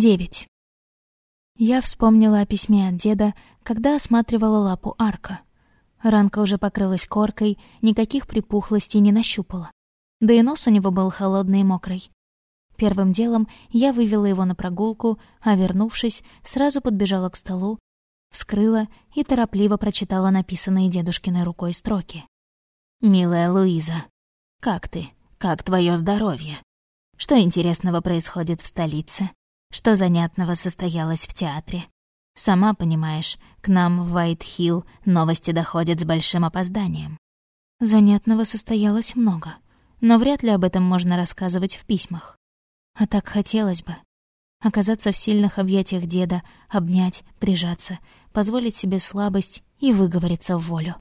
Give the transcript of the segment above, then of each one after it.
9. Я вспомнила о письме от деда, когда осматривала лапу арка. Ранка уже покрылась коркой, никаких припухлостей не нащупала. Да и нос у него был холодный и мокрый. Первым делом я вывела его на прогулку, а вернувшись, сразу подбежала к столу, вскрыла и торопливо прочитала написанные дедушкиной рукой строки. «Милая Луиза, как ты? Как твое здоровье? Что интересного происходит в столице? Что занятного состоялось в театре? Сама понимаешь, к нам в Вайт-Хилл новости доходят с большим опозданием. Занятного состоялось много, но вряд ли об этом можно рассказывать в письмах. А так хотелось бы. Оказаться в сильных объятиях деда, обнять, прижаться, позволить себе слабость и выговориться в волю.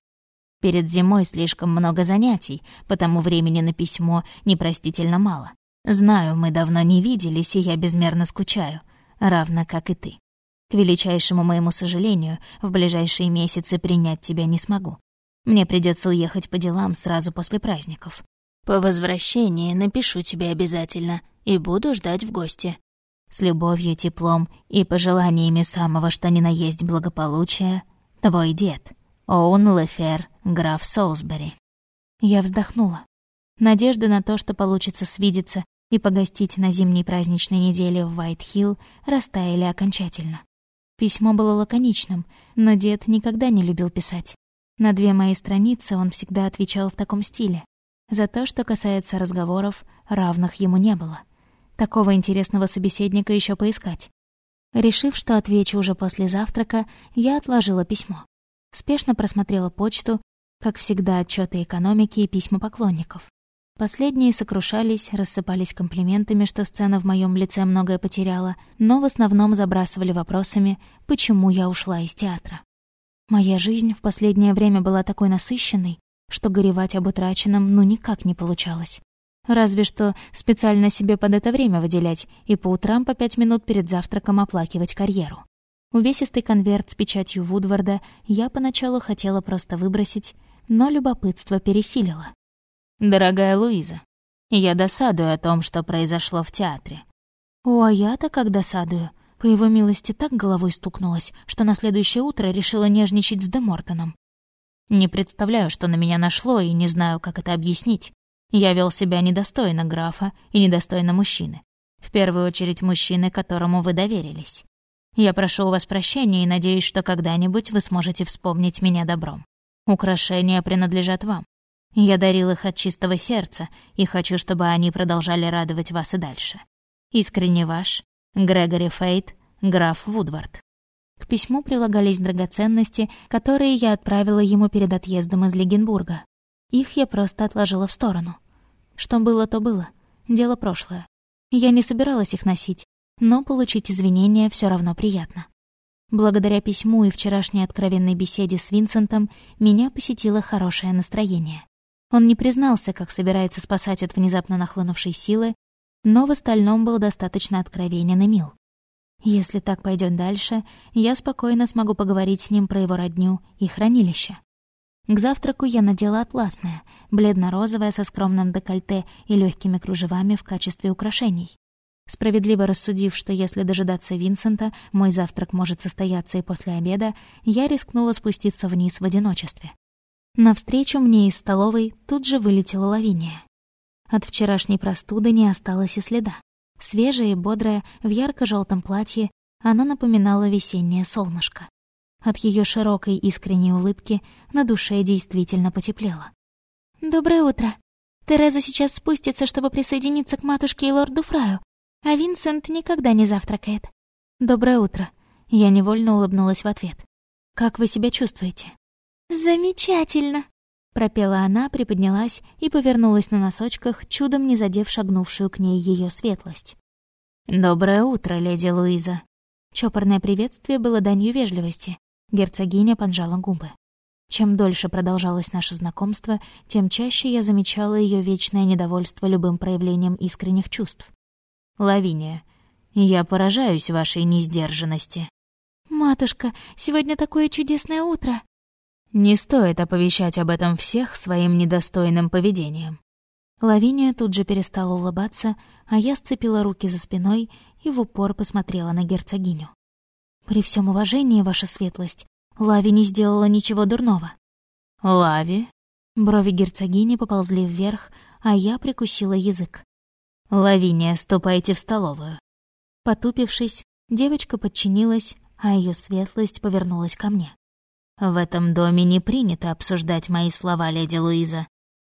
Перед зимой слишком много занятий, потому времени на письмо непростительно мало. Знаю, мы давно не виделись, и я безмерно скучаю, равно как и ты. К величайшему моему сожалению, в ближайшие месяцы принять тебя не смогу. Мне придется уехать по делам сразу после праздников. По возвращении напишу тебе обязательно и буду ждать в гости. С любовью, теплом и пожеланиями самого что ни на есть благополучия, твой дед, Оун Лефер, граф Солсбери. Я вздохнула. Надежды на то, что получится свидеться и погостить на зимней праздничной неделе в Уайт-Хилл, растаяли окончательно. Письмо было лаконичным, но дед никогда не любил писать. На две мои страницы он всегда отвечал в таком стиле. За то, что касается разговоров, равных ему не было. Такого интересного собеседника еще поискать. Решив, что отвечу уже после завтрака, я отложила письмо. Спешно просмотрела почту, как всегда отчеты экономики и письма поклонников. Последние сокрушались, рассыпались комплиментами, что сцена в моем лице многое потеряла, но в основном забрасывали вопросами, почему я ушла из театра. Моя жизнь в последнее время была такой насыщенной, что горевать об утраченном ну никак не получалось. Разве что специально себе под это время выделять и по утрам по пять минут перед завтраком оплакивать карьеру. Увесистый конверт с печатью Вудварда я поначалу хотела просто выбросить, но любопытство пересилило. «Дорогая Луиза, я досадую о том, что произошло в театре». «О, а я-то как досадую. По его милости так головой стукнулась, что на следующее утро решила нежничать с Демортоном. Не представляю, что на меня нашло, и не знаю, как это объяснить. Я вел себя недостойно графа и недостойно мужчины. В первую очередь мужчины, которому вы доверились. Я прошу у вас прощения и надеюсь, что когда-нибудь вы сможете вспомнить меня добром. Украшения принадлежат вам. Я дарил их от чистого сердца и хочу, чтобы они продолжали радовать вас и дальше. Искренне ваш, Грегори Фейт, граф Вудвард. К письму прилагались драгоценности, которые я отправила ему перед отъездом из Легенбурга. Их я просто отложила в сторону. Что было, то было. Дело прошлое. Я не собиралась их носить, но получить извинения все равно приятно. Благодаря письму и вчерашней откровенной беседе с Винсентом меня посетило хорошее настроение. Он не признался, как собирается спасать от внезапно нахлынувшей силы, но в остальном был достаточно откровенен и мил. Если так пойдет дальше, я спокойно смогу поговорить с ним про его родню и хранилище. К завтраку я надела атласное, бледно-розовое со скромным декольте и легкими кружевами в качестве украшений. Справедливо рассудив, что если дожидаться Винсента, мой завтрак может состояться и после обеда, я рискнула спуститься вниз в одиночестве. Навстречу мне из столовой тут же вылетела лавиния. От вчерашней простуды не осталось и следа. Свежая и бодрая, в ярко желтом платье, она напоминала весеннее солнышко. От ее широкой искренней улыбки на душе действительно потеплело. «Доброе утро. Тереза сейчас спустится, чтобы присоединиться к матушке и лорду Фраю, а Винсент никогда не завтракает. Доброе утро». Я невольно улыбнулась в ответ. «Как вы себя чувствуете?» «Замечательно!» — пропела она, приподнялась и повернулась на носочках, чудом не задев шагнувшую к ней ее светлость. «Доброе утро, леди Луиза!» Чопорное приветствие было данью вежливости. Герцогиня поджала губы. Чем дольше продолжалось наше знакомство, тем чаще я замечала ее вечное недовольство любым проявлением искренних чувств. «Лавиния, я поражаюсь вашей несдержанности». «Матушка, сегодня такое чудесное утро!» Не стоит оповещать об этом всех своим недостойным поведением. Лавиния тут же перестала улыбаться, а я сцепила руки за спиной и в упор посмотрела на герцогиню. «При всем уважении, ваша светлость, Лави не сделала ничего дурного». «Лави?» Брови герцогини поползли вверх, а я прикусила язык. «Лавиния, ступайте в столовую». Потупившись, девочка подчинилась, а ее светлость повернулась ко мне. «В этом доме не принято обсуждать мои слова, леди Луиза.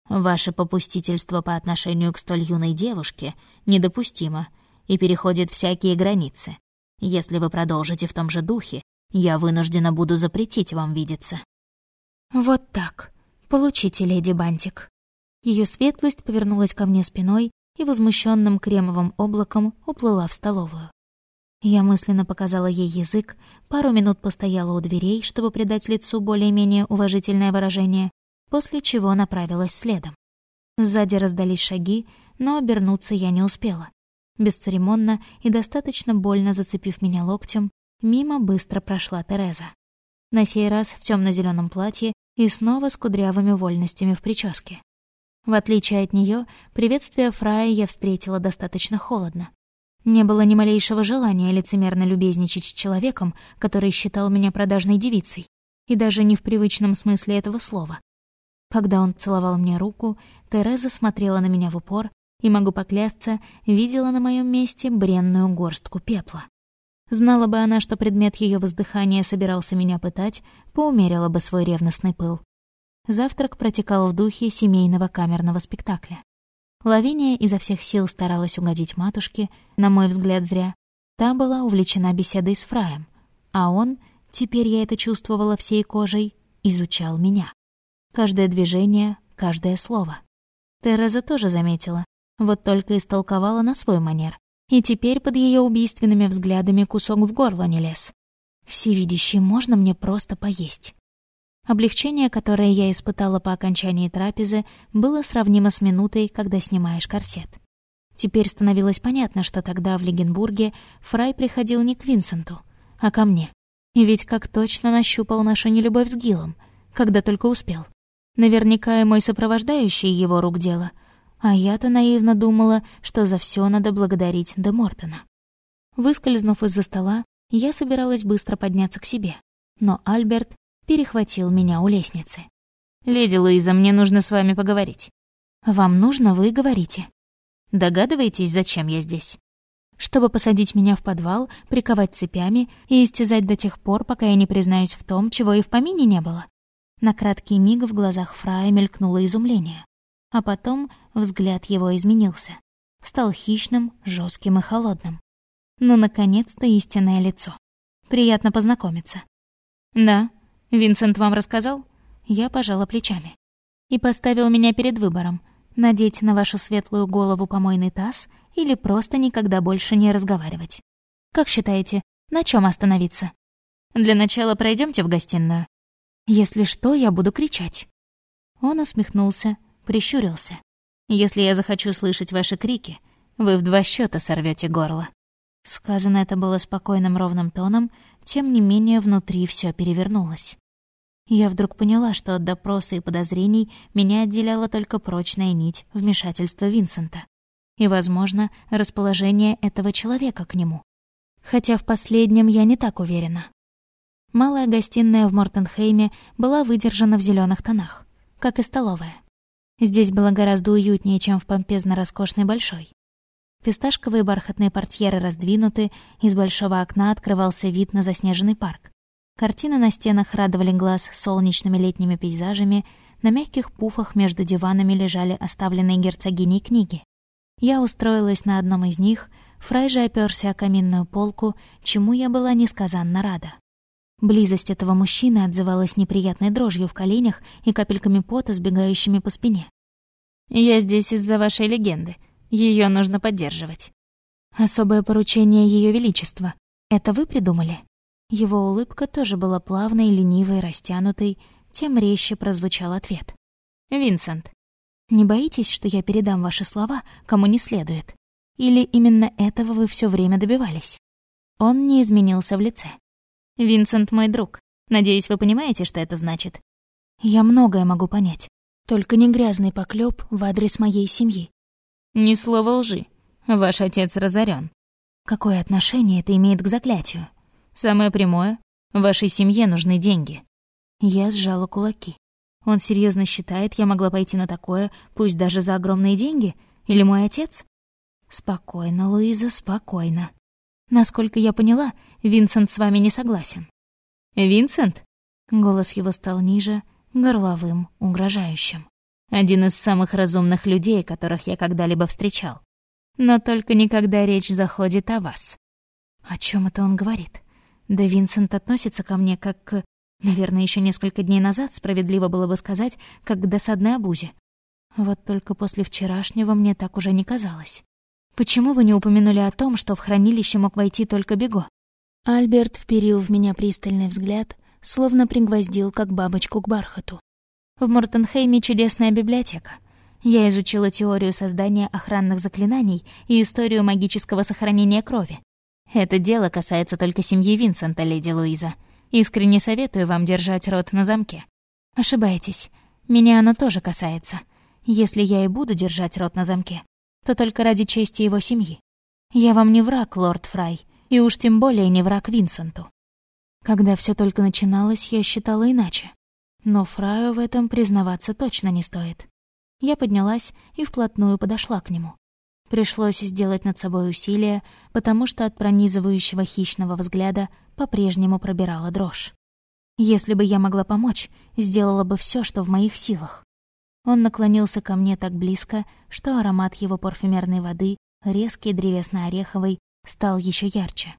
Ваше попустительство по отношению к столь юной девушке недопустимо и переходит всякие границы. Если вы продолжите в том же духе, я вынуждена буду запретить вам видеться». «Вот так. Получите, леди Бантик». Ее светлость повернулась ко мне спиной и возмущенным кремовым облаком уплыла в столовую. Я мысленно показала ей язык, пару минут постояла у дверей, чтобы придать лицу более-менее уважительное выражение, после чего направилась следом. Сзади раздались шаги, но обернуться я не успела. Бесцеремонно и достаточно больно зацепив меня локтем, мимо быстро прошла Тереза. На сей раз в темно зеленом платье и снова с кудрявыми вольностями в прическе. В отличие от нее, приветствие Фрая я встретила достаточно холодно. Не было ни малейшего желания лицемерно любезничать с человеком, который считал меня продажной девицей, и даже не в привычном смысле этого слова. Когда он целовал мне руку, Тереза смотрела на меня в упор и, могу поклясться, видела на моем месте бренную горстку пепла. Знала бы она, что предмет ее воздыхания собирался меня пытать, поумерила бы свой ревностный пыл. Завтрак протекал в духе семейного камерного спектакля. Лавиния изо всех сил старалась угодить матушке, на мой взгляд, зря. Та была увлечена беседой с Фраем, а он, теперь я это чувствовала всей кожей, изучал меня. Каждое движение, каждое слово. Тереза тоже заметила, вот только истолковала на свой манер. И теперь под ее убийственными взглядами кусок в горло не лез. Всевидящий, можно мне просто поесть? Облегчение, которое я испытала по окончании трапезы, было сравнимо с минутой, когда снимаешь корсет. Теперь становилось понятно, что тогда в Легенбурге Фрай приходил не к Винсенту, а ко мне. И ведь как точно нащупал нашу нелюбовь с Гилом, когда только успел. Наверняка и мой сопровождающий его рук дело. А я-то наивно думала, что за все надо благодарить Де Мортона. Выскользнув из-за стола, я собиралась быстро подняться к себе. Но Альберт перехватил меня у лестницы. «Леди Луиза, мне нужно с вами поговорить». «Вам нужно, вы говорите». «Догадываетесь, зачем я здесь?» чтобы посадить меня в подвал, приковать цепями и истязать до тех пор, пока я не признаюсь в том, чего и в помине не было. На краткий миг в глазах Фрая мелькнуло изумление, а потом взгляд его изменился. Стал хищным, жестким и холодным. Ну, наконец-то истинное лицо. Приятно познакомиться. «Да, Винсент вам рассказал?» Я пожала плечами. И поставил меня перед выбором — надеть на вашу светлую голову помойный таз или просто никогда больше не разговаривать. Как считаете, на чем остановиться? Для начала пройдемте в гостиную. Если что, я буду кричать». Он усмехнулся, прищурился. «Если я захочу слышать ваши крики, вы в два счета сорвете горло». Сказано это было спокойным ровным тоном, тем не менее внутри все перевернулось. Я вдруг поняла, что от допроса и подозрений меня отделяла только прочная нить вмешательства Винсента и, возможно, расположение этого человека к нему. Хотя в последнем я не так уверена. Малая гостиная в Мортенхейме была выдержана в зеленых тонах, как и столовая. Здесь было гораздо уютнее, чем в помпезно-роскошной большой. Фисташковые бархатные портьеры раздвинуты, из большого окна открывался вид на заснеженный парк. Картины на стенах радовали глаз солнечными летними пейзажами, на мягких пуфах между диванами лежали оставленные герцогиней книги. Я устроилась на одном из них, Фрай же оперся о каминную полку, чему я была несказанно рада. Близость этого мужчины отзывалась неприятной дрожью в коленях и капельками пота, сбегающими по спине. «Я здесь из-за вашей легенды. Ее нужно поддерживать». «Особое поручение Ее Величества. Это вы придумали?» Его улыбка тоже была плавной, ленивой, растянутой, тем резче прозвучал ответ. «Винсент, не боитесь, что я передам ваши слова, кому не следует? Или именно этого вы все время добивались?» Он не изменился в лице. Винсент мой друг. Надеюсь, вы понимаете, что это значит?» «Я многое могу понять. Только не грязный поклёп в адрес моей семьи». «Ни слова лжи. Ваш отец разорен. Какое отношение это имеет к заклятию? Самое прямое. Вашей семье нужны деньги. Я сжала кулаки. Он серьезно считает, я могла пойти на такое, пусть даже за огромные деньги? Или мой отец? Спокойно, Луиза, спокойно. Насколько я поняла, Винсент с вами не согласен. Винсент? Голос его стал ниже, горловым, угрожающим. Один из самых разумных людей, которых я когда-либо встречал. Но только никогда речь заходит о вас. О чем это он говорит? Да Винсент относится ко мне как к... Наверное, еще несколько дней назад справедливо было бы сказать, как к досадной обузе. Вот только после вчерашнего мне так уже не казалось. Почему вы не упомянули о том, что в хранилище мог войти только Бего? Альберт вперил в меня пристальный взгляд, словно пригвоздил, как бабочку к бархату. В Мортенхейме чудесная библиотека. Я изучила теорию создания охранных заклинаний и историю магического сохранения крови. Это дело касается только семьи Винсента, леди Луиза. Искренне советую вам держать рот на замке. Ошибаетесь. Меня оно тоже касается. Если я и буду держать рот на замке, то только ради чести его семьи. Я вам не враг, лорд Фрай, и уж тем более не враг Винсенту. Когда все только начиналось, я считала иначе. Но Фраю в этом признаваться точно не стоит. Я поднялась и вплотную подошла к нему. Пришлось сделать над собой усилие, потому что от пронизывающего хищного взгляда по-прежнему пробирала дрожь. Если бы я могла помочь, сделала бы все, что в моих силах. Он наклонился ко мне так близко, что аромат его парфюмерной воды, резкий древесно-ореховый, стал еще ярче.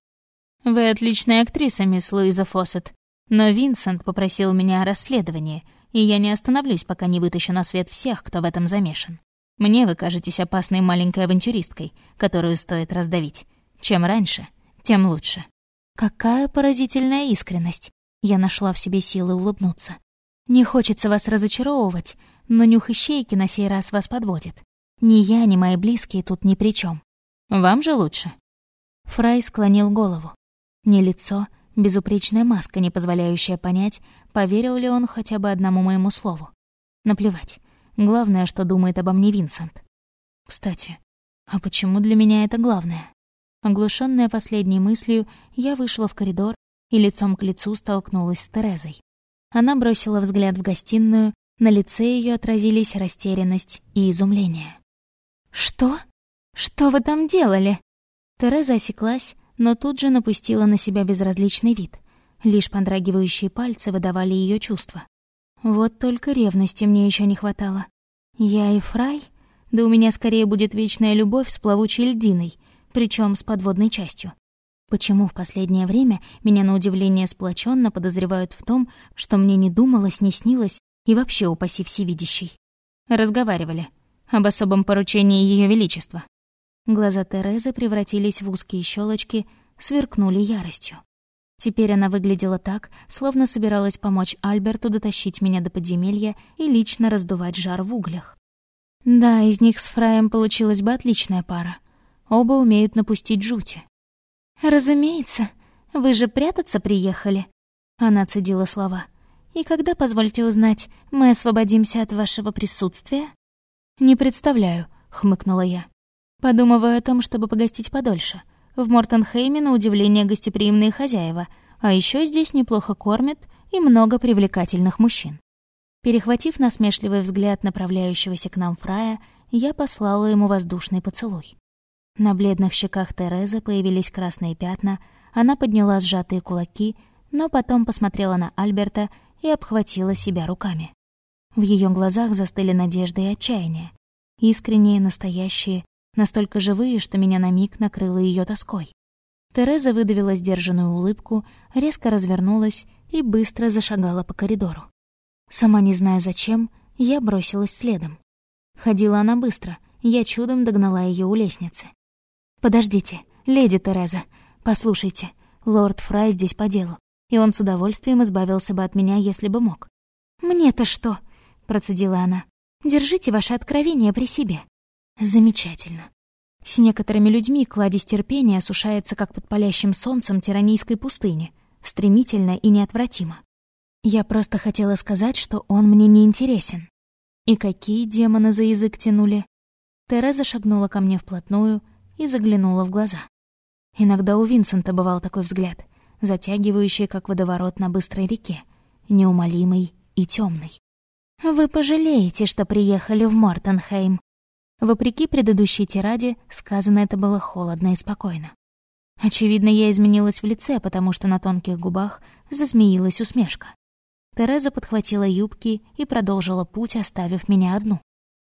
«Вы отличная актриса, мисс Луиза Фоссет, но Винсент попросил меня о расследовании, и я не остановлюсь, пока не вытащу на свет всех, кто в этом замешан. Мне вы кажетесь опасной маленькой авантюристкой, которую стоит раздавить. Чем раньше, тем лучше. Какая поразительная искренность. Я нашла в себе силы улыбнуться. Не хочется вас разочаровывать, но нюх ищейки на сей раз вас подводит. Ни я, ни мои близкие тут ни при чем. Вам же лучше. Фрай склонил голову. Не лицо, безупречная маска, не позволяющая понять, поверил ли он хотя бы одному моему слову. Наплевать. Главное, что думает обо мне Винсент. Кстати, а почему для меня это главное? Оглушенная последней мыслью, я вышла в коридор и лицом к лицу столкнулась с Терезой. Она бросила взгляд в гостиную, на лице ее отразились растерянность и изумление. «Что? Что вы там делали?» Тереза осеклась, но тут же напустила на себя безразличный вид. Лишь подрагивающие пальцы выдавали ее чувства. Вот только ревности мне еще не хватало. Я и Фрай? Да у меня скорее будет вечная любовь с плавучей льдиной, причем с подводной частью. Почему в последнее время меня на удивление сплоченно подозревают в том, что мне не думалось, не снилось и вообще упаси всевидящий? Разговаривали об особом поручении Ее Величества. Глаза Терезы превратились в узкие щелочки, сверкнули яростью. Теперь она выглядела так, словно собиралась помочь Альберту дотащить меня до подземелья и лично раздувать жар в углях. Да, из них с Фраем получилась бы отличная пара. Оба умеют напустить жути. «Разумеется, вы же прятаться приехали», — она цедила слова. «И когда, позвольте узнать, мы освободимся от вашего присутствия?» «Не представляю», — хмыкнула я. «Подумываю о том, чтобы погостить подольше». В Мортенхейме, на удивление, гостеприимные хозяева, а еще здесь неплохо кормят и много привлекательных мужчин. Перехватив насмешливый взгляд направляющегося к нам Фрая, я послала ему воздушный поцелуй. На бледных щеках Терезы появились красные пятна, она подняла сжатые кулаки, но потом посмотрела на Альберта и обхватила себя руками. В ее глазах застыли надежда и отчаяние. Искренние, настоящие, настолько живые, что меня на миг накрыло ее тоской. Тереза выдавила сдержанную улыбку, резко развернулась и быстро зашагала по коридору. Сама не знаю зачем, я бросилась следом. Ходила она быстро, я чудом догнала ее у лестницы. «Подождите, леди Тереза, послушайте, лорд Фрай здесь по делу, и он с удовольствием избавился бы от меня, если бы мог». «Мне-то что?» — процедила она. «Держите ваше откровение при себе». Замечательно. С некоторыми людьми кладезь терпения осушается, как под палящим солнцем тиранийской пустыни, стремительно и неотвратимо. Я просто хотела сказать, что он мне не интересен. И какие демоны за язык тянули? Тереза шагнула ко мне вплотную и заглянула в глаза. Иногда у Винсента бывал такой взгляд, затягивающий, как водоворот на быстрой реке, неумолимый и темный. «Вы пожалеете, что приехали в Мортенхейм». Вопреки предыдущей тираде, сказано это было холодно и спокойно. Очевидно, я изменилась в лице, потому что на тонких губах зазмеилась усмешка. Тереза подхватила юбки и продолжила путь, оставив меня одну.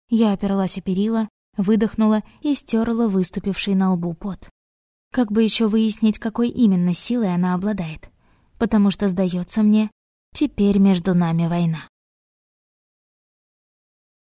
Я оперлась о перила, выдохнула и стерла выступивший на лбу пот. Как бы еще выяснить, какой именно силой она обладает? Потому что, сдается мне, теперь между нами война.